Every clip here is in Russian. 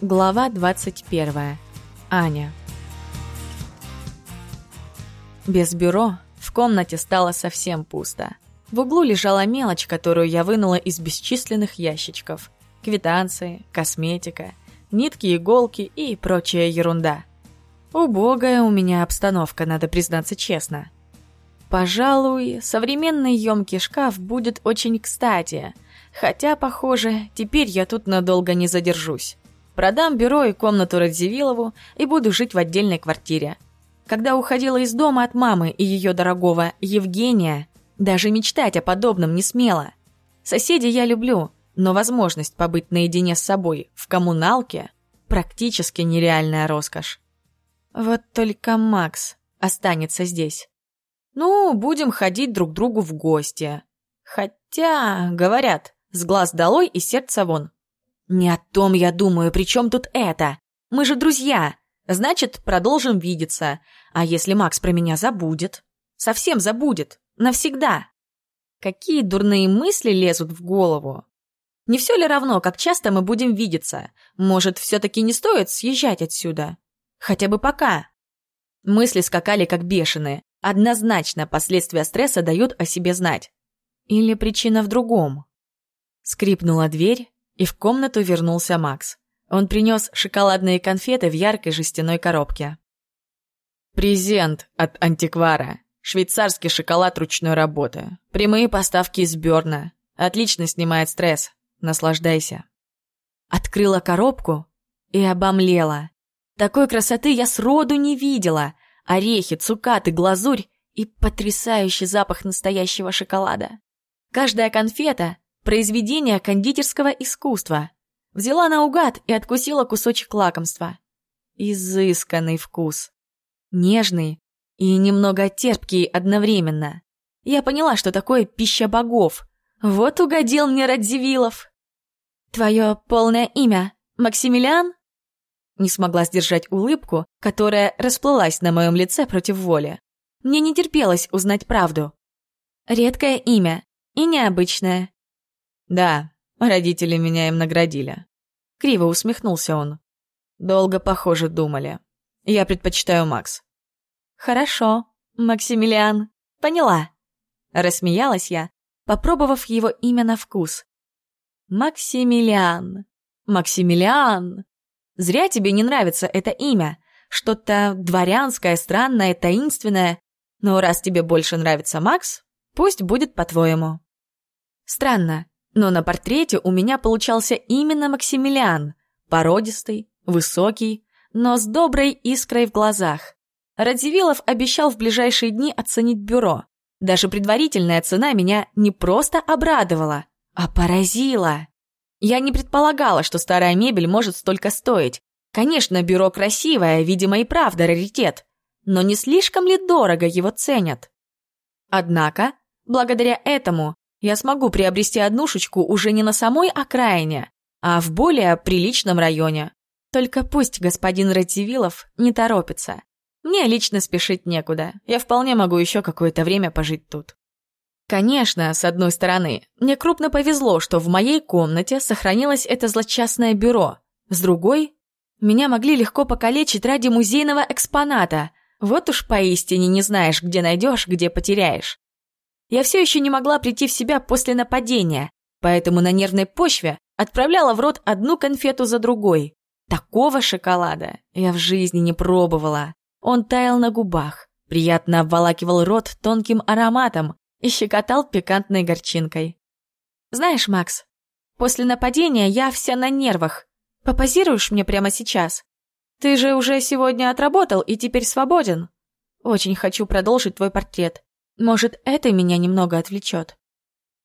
Глава 21. Аня. Без бюро в комнате стало совсем пусто. В углу лежала мелочь, которую я вынула из бесчисленных ящичков. Квитанции, косметика, нитки, иголки и прочая ерунда. Убогая у меня обстановка, надо признаться честно. Пожалуй, современный емкий шкаф будет очень кстати, хотя, похоже, теперь я тут надолго не задержусь. Продам бюро и комнату Радзивиллову и буду жить в отдельной квартире. Когда уходила из дома от мамы и ее дорогого Евгения, даже мечтать о подобном не смела. Соседей я люблю, но возможность побыть наедине с собой в коммуналке практически нереальная роскошь. Вот только Макс останется здесь. Ну, будем ходить друг другу в гости. Хотя, говорят, с глаз долой и сердца вон. «Не о том я думаю, при чем тут это? Мы же друзья. Значит, продолжим видеться. А если Макс про меня забудет? Совсем забудет. Навсегда. Какие дурные мысли лезут в голову? Не все ли равно, как часто мы будем видеться? Может, все-таки не стоит съезжать отсюда? Хотя бы пока. Мысли скакали как бешеные. Однозначно последствия стресса дают о себе знать. Или причина в другом? Скрипнула дверь, и в комнату вернулся Макс. Он принес шоколадные конфеты в яркой жестяной коробке. «Презент от антиквара. Швейцарский шоколад ручной работы. Прямые поставки из Бёрна. Отлично снимает стресс. Наслаждайся». Открыла коробку и обомлела. Такой красоты я сроду не видела. Орехи, цукаты, глазурь и потрясающий запах настоящего шоколада. Каждая конфета Произведение кондитерского искусства. Взяла наугад и откусила кусочек лакомства. Изысканный вкус. Нежный и немного терпкий одновременно. Я поняла, что такое пища богов. Вот угодил мне Радзивиллов. Твое полное имя Максимилиан? Не смогла сдержать улыбку, которая расплылась на моем лице против воли. Мне не терпелось узнать правду. Редкое имя и необычное. «Да, родители меня им наградили». Криво усмехнулся он. «Долго, похоже, думали. Я предпочитаю Макс». «Хорошо, Максимилиан. Поняла». Рассмеялась я, попробовав его имя на вкус. «Максимилиан. Максимилиан. Зря тебе не нравится это имя. Что-то дворянское, странное, таинственное. Но раз тебе больше нравится Макс, пусть будет по-твоему». Странно, но на портрете у меня получался именно Максимилиан. Породистый, высокий, но с доброй искрой в глазах. Радзивиллов обещал в ближайшие дни оценить бюро. Даже предварительная цена меня не просто обрадовала, а поразила. Я не предполагала, что старая мебель может столько стоить. Конечно, бюро красивое, видимо, и правда раритет. Но не слишком ли дорого его ценят? Однако, благодаря этому, я смогу приобрести однушечку уже не на самой окраине, а в более приличном районе. Только пусть господин Ративилов не торопится. Мне лично спешить некуда, я вполне могу еще какое-то время пожить тут. Конечно, с одной стороны, мне крупно повезло, что в моей комнате сохранилось это злочастное бюро. С другой, меня могли легко покалечить ради музейного экспоната. Вот уж поистине не знаешь, где найдешь, где потеряешь. Я все еще не могла прийти в себя после нападения, поэтому на нервной почве отправляла в рот одну конфету за другой. Такого шоколада я в жизни не пробовала. Он таял на губах, приятно обволакивал рот тонким ароматом и щекотал пикантной горчинкой. «Знаешь, Макс, после нападения я вся на нервах. Попозируешь мне прямо сейчас? Ты же уже сегодня отработал и теперь свободен. Очень хочу продолжить твой портрет. Может, это меня немного отвлечет.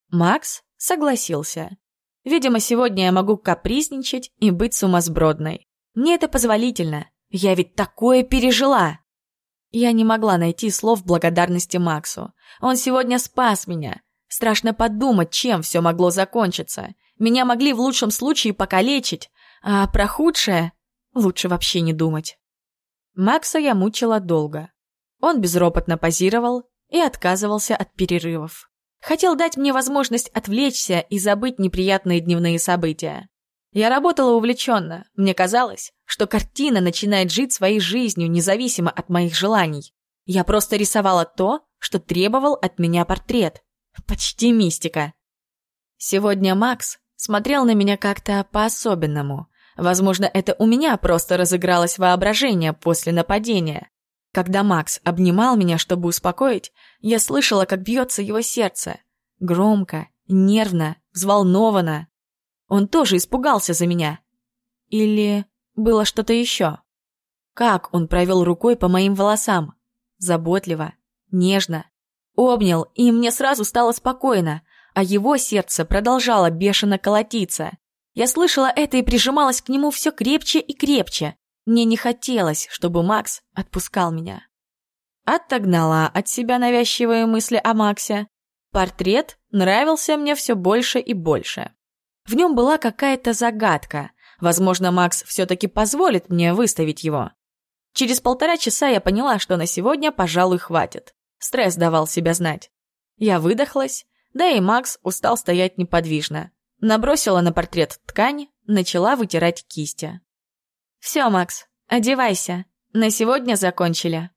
Макс согласился. Видимо, сегодня я могу капризничать и быть сумасбродной. Мне это позволительно. Я ведь такое пережила. Я не могла найти слов благодарности Максу. Он сегодня спас меня. Страшно подумать, чем все могло закончиться. Меня могли в лучшем случае покалечить, а про худшее лучше вообще не думать. Макса я мучила долго. Он безропотно позировал, и отказывался от перерывов. Хотел дать мне возможность отвлечься и забыть неприятные дневные события. Я работала увлеченно. Мне казалось, что картина начинает жить своей жизнью, независимо от моих желаний. Я просто рисовала то, что требовал от меня портрет. Почти мистика. Сегодня Макс смотрел на меня как-то по-особенному. Возможно, это у меня просто разыгралось воображение после нападения. Когда Макс обнимал меня, чтобы успокоить, я слышала, как бьется его сердце. Громко, нервно, взволнованно. Он тоже испугался за меня. Или было что-то еще? Как он провел рукой по моим волосам? Заботливо, нежно. Обнял, и мне сразу стало спокойно, а его сердце продолжало бешено колотиться. Я слышала это и прижималась к нему все крепче и крепче. Мне не хотелось, чтобы Макс отпускал меня. Отогнала от себя навязчивые мысли о Максе. Портрет нравился мне все больше и больше. В нем была какая-то загадка. Возможно, Макс все-таки позволит мне выставить его. Через полтора часа я поняла, что на сегодня, пожалуй, хватит. Стресс давал себя знать. Я выдохлась, да и Макс устал стоять неподвижно. Набросила на портрет ткань, начала вытирать кисти. «Все, Макс, одевайся. На сегодня закончили».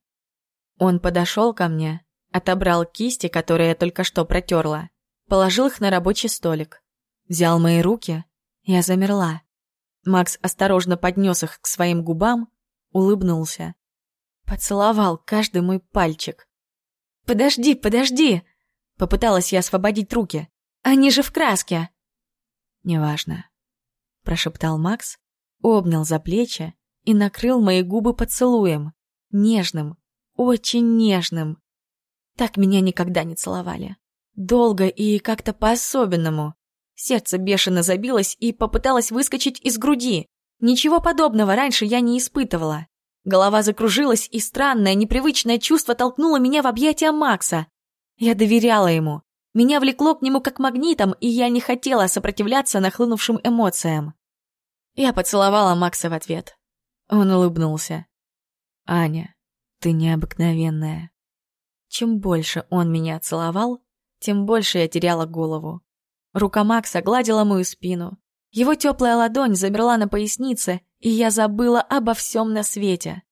Он подошел ко мне, отобрал кисти, которые я только что протерла, положил их на рабочий столик. Взял мои руки, я замерла. Макс осторожно поднес их к своим губам, улыбнулся. Поцеловал каждый мой пальчик. «Подожди, подожди!» Попыталась я освободить руки. «Они же в краске!» «Неважно», — прошептал Макс, обнял за плечи и накрыл мои губы поцелуем. Нежным, очень нежным. Так меня никогда не целовали. Долго и как-то по-особенному. Сердце бешено забилось и попыталось выскочить из груди. Ничего подобного раньше я не испытывала. Голова закружилась, и странное, непривычное чувство толкнуло меня в объятия Макса. Я доверяла ему. Меня влекло к нему как магнитом, и я не хотела сопротивляться нахлынувшим эмоциям. Я поцеловала Макса в ответ. Он улыбнулся. «Аня, ты необыкновенная». Чем больше он меня целовал, тем больше я теряла голову. Рука Макса гладила мою спину. Его теплая ладонь замерла на пояснице, и я забыла обо всем на свете.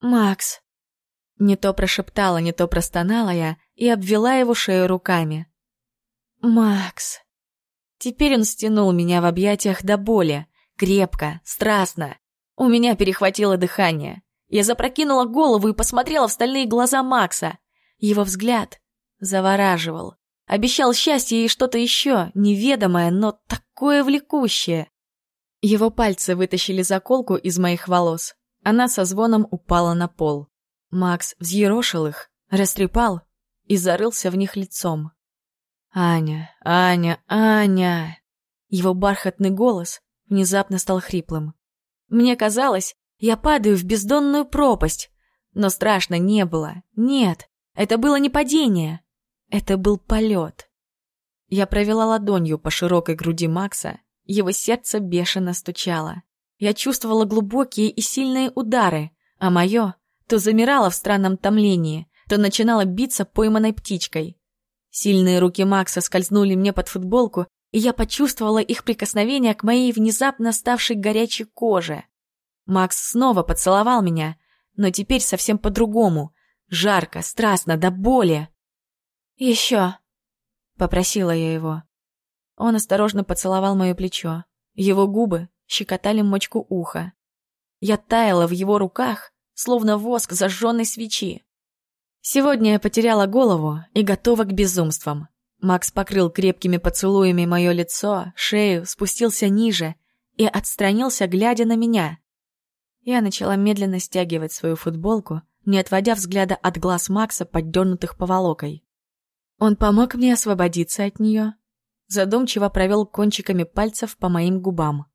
«Макс!» Не то прошептала, не то простонала я и обвела его шею руками. «Макс!» Теперь он стянул меня в объятиях до боли, крепко, страстно. У меня перехватило дыхание. Я запрокинула голову и посмотрела в стальные глаза Макса. Его взгляд завораживал. Обещал счастье и что-то еще, неведомое, но такое влекущее. Его пальцы вытащили заколку из моих волос. Она со звоном упала на пол. Макс взъерошил их, растрепал и зарылся в них лицом. «Аня, Аня, Аня!» Его бархатный голос внезапно стал хриплым. Мне казалось, я падаю в бездонную пропасть, но страшно не было. Нет, это было не падение, это был полет. Я провела ладонью по широкой груди Макса, его сердце бешено стучало. Я чувствовала глубокие и сильные удары, а мое то замирало в странном томлении, то начинало биться пойманной птичкой. Сильные руки Макса скользнули мне под футболку, и я почувствовала их прикосновение к моей внезапно ставшей горячей коже. Макс снова поцеловал меня, но теперь совсем по-другому. Жарко, страстно, до боли. «Еще!» — попросила я его. Он осторожно поцеловал мое плечо. Его губы щекотали мочку уха. Я таяла в его руках, словно воск зажженной свечи. Сегодня я потеряла голову и готова к безумствам. Макс покрыл крепкими поцелуями мое лицо, шею, спустился ниже и отстранился, глядя на меня. Я начала медленно стягивать свою футболку, не отводя взгляда от глаз Макса, поддернутых поволокой. Он помог мне освободиться от нее, задумчиво провел кончиками пальцев по моим губам.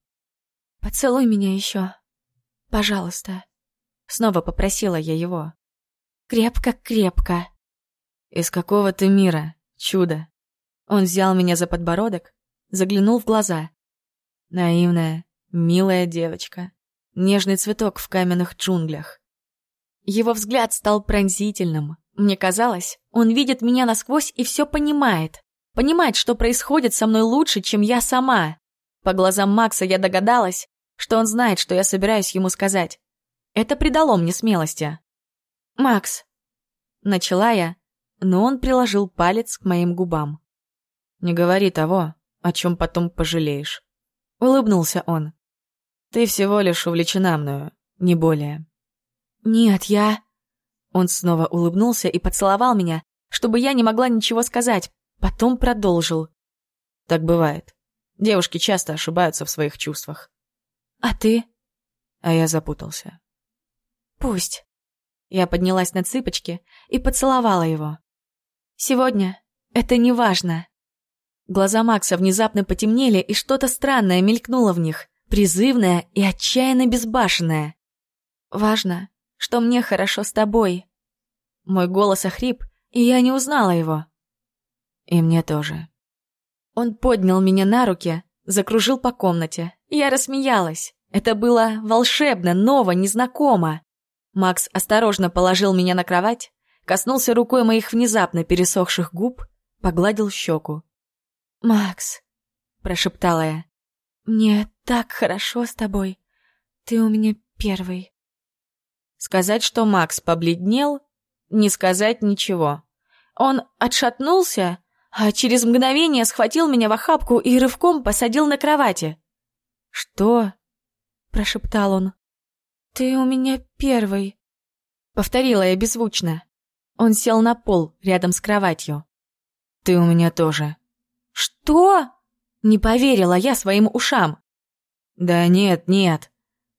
«Поцелуй меня еще, пожалуйста», — снова попросила я его. «Крепко-крепко». «Из какого ты мира, чудо?» Он взял меня за подбородок, заглянул в глаза. Наивная, милая девочка. Нежный цветок в каменных джунглях. Его взгляд стал пронзительным, мне казалось, он видит меня насквозь и все понимает. Понимает, что происходит со мной лучше, чем я сама. По глазам Макса я догадалась, что он знает, что я собираюсь ему сказать. Это придало мне смелости. «Макс», — начала я, но он приложил палец к моим губам. «Не говори того, о чем потом пожалеешь», — улыбнулся он. «Ты всего лишь увлечена мною, не более». «Нет, я...» Он снова улыбнулся и поцеловал меня, чтобы я не могла ничего сказать, потом продолжил. «Так бывает. Девушки часто ошибаются в своих чувствах». «А ты?» А я запутался. «Пусть». Я поднялась на цыпочки и поцеловала его. «Сегодня это не важно». Глаза Макса внезапно потемнели, и что-то странное мелькнуло в них, призывное и отчаянно безбашенное. «Важно, что мне хорошо с тобой». Мой голос охрип, и я не узнала его. «И мне тоже». Он поднял меня на руки, закружил по комнате. Я рассмеялась. Это было волшебно, ново, незнакомо. Макс осторожно положил меня на кровать, коснулся рукой моих внезапно пересохших губ, погладил щеку. «Макс», — прошептала я, — «мне так хорошо с тобой. Ты у меня первый». Сказать, что Макс побледнел, не сказать ничего. Он отшатнулся, а через мгновение схватил меня в охапку и рывком посадил на кровати. «Что?» — прошептал он. «Ты у меня первый», — повторила я беззвучно. Он сел на пол рядом с кроватью. «Ты у меня тоже». «Что?» — не поверила я своим ушам. «Да нет, нет».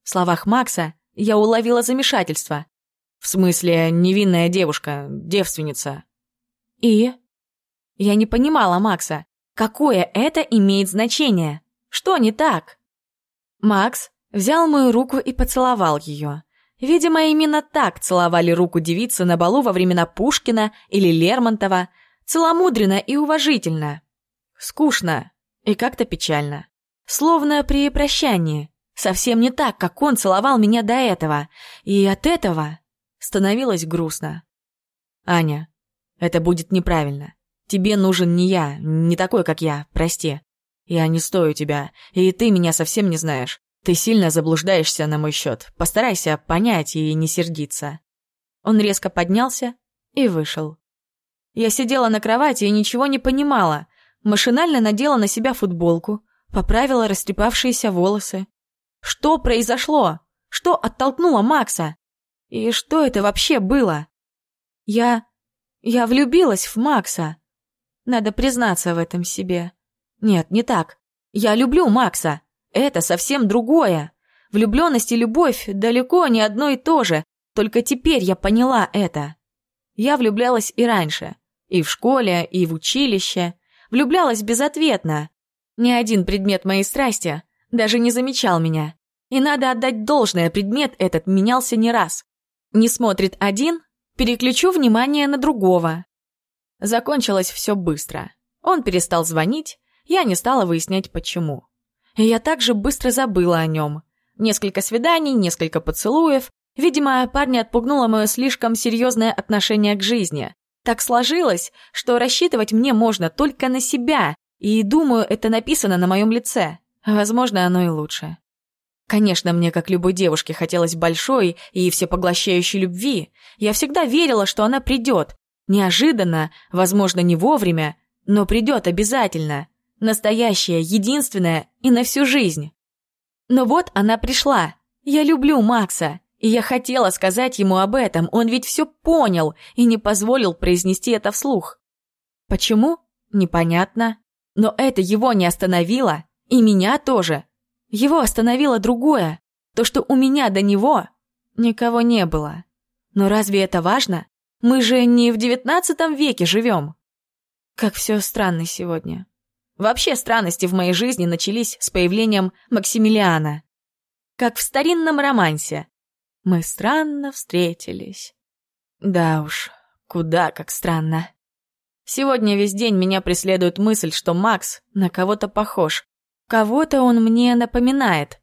В словах Макса я уловила замешательство. «В смысле, невинная девушка, девственница». «И?» Я не понимала Макса. Какое это имеет значение? Что не так? Макс взял мою руку и поцеловал ее. Видимо, именно так целовали руку девицы на балу во времена Пушкина или Лермонтова. Целомудренно и уважительно. Скучно и как-то печально. Словно при прощании. Совсем не так, как он целовал меня до этого. И от этого становилось грустно. «Аня, это будет неправильно. Тебе нужен не я, не такой, как я, прости. Я не стою тебя, и ты меня совсем не знаешь. Ты сильно заблуждаешься на мой счет. Постарайся понять и не сердиться». Он резко поднялся и вышел. Я сидела на кровати и ничего не понимала. Машинально надела на себя футболку, поправила растрепавшиеся волосы. Что произошло? Что оттолкнуло Макса? И что это вообще было? Я... я влюбилась в Макса. Надо признаться в этом себе. Нет, не так. Я люблю Макса. Это совсем другое. Влюбленность и любовь далеко не одно и то же. Только теперь я поняла это. Я влюблялась и раньше. И в школе, и в училище. Влюблялась безответно. Ни один предмет моей страсти даже не замечал меня. И надо отдать должное, предмет этот менялся не раз. Не смотрит один, переключу внимание на другого. Закончилось все быстро. Он перестал звонить, я не стала выяснять, почему. И я также быстро забыла о нем. Несколько свиданий, несколько поцелуев. Видимо, парня отпугнуло мое слишком серьезное отношение к жизни. Так сложилось, что рассчитывать мне можно только на себя, и, думаю, это написано на моем лице. Возможно, оно и лучше. Конечно, мне, как любой девушке, хотелось большой и всепоглощающей любви. Я всегда верила, что она придет, Неожиданно, возможно, не вовремя, но придет обязательно. Настоящая, единственная и на всю жизнь. Но вот она пришла. Я люблю Макса. И я хотела сказать ему об этом, он ведь все понял и не позволил произнести это вслух. Почему? Непонятно. Но это его не остановило, и меня тоже. Его остановило другое, то, что у меня до него никого не было. Но разве это важно? Мы же не в девятнадцатом веке живем. Как все странно сегодня. Вообще странности в моей жизни начались с появлением Максимилиана. Как в старинном романсе. Мы странно встретились. Да уж, куда как странно. Сегодня весь день меня преследует мысль, что Макс на кого-то похож. Кого-то он мне напоминает.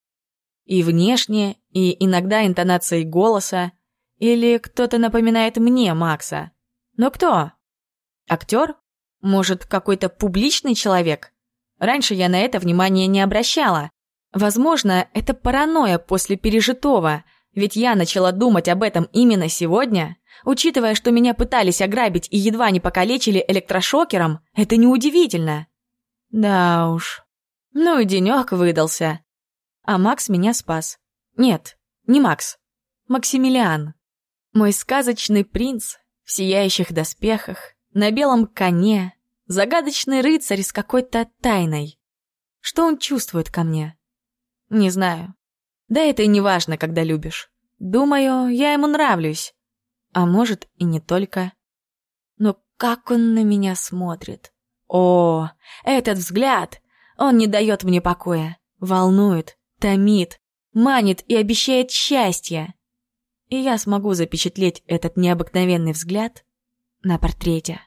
И внешне, и иногда интонацией голоса, или кто-то напоминает мне Макса. Но кто? Актер? Может, какой-то публичный человек? Раньше я на это внимание не обращала. Возможно, это паранойя после пережитого, ведь я начала думать об этом именно сегодня. Учитывая, что меня пытались ограбить и едва не покалечили электрошокером, это неудивительно. Да уж. Ну и денёк выдался. А Макс меня спас. Нет, не Макс. Максимилиан. Мой сказочный принц в сияющих доспехах, на белом коне, загадочный рыцарь с какой-то тайной. Что он чувствует ко мне? Не знаю. Да это и не важно, когда любишь. Думаю, я ему нравлюсь. А может, и не только. Но как он на меня смотрит. О, этот взгляд! Он не дает мне покоя. Волнует, томит, манит и обещает счастье. И я смогу запечатлеть этот необыкновенный взгляд на портрете.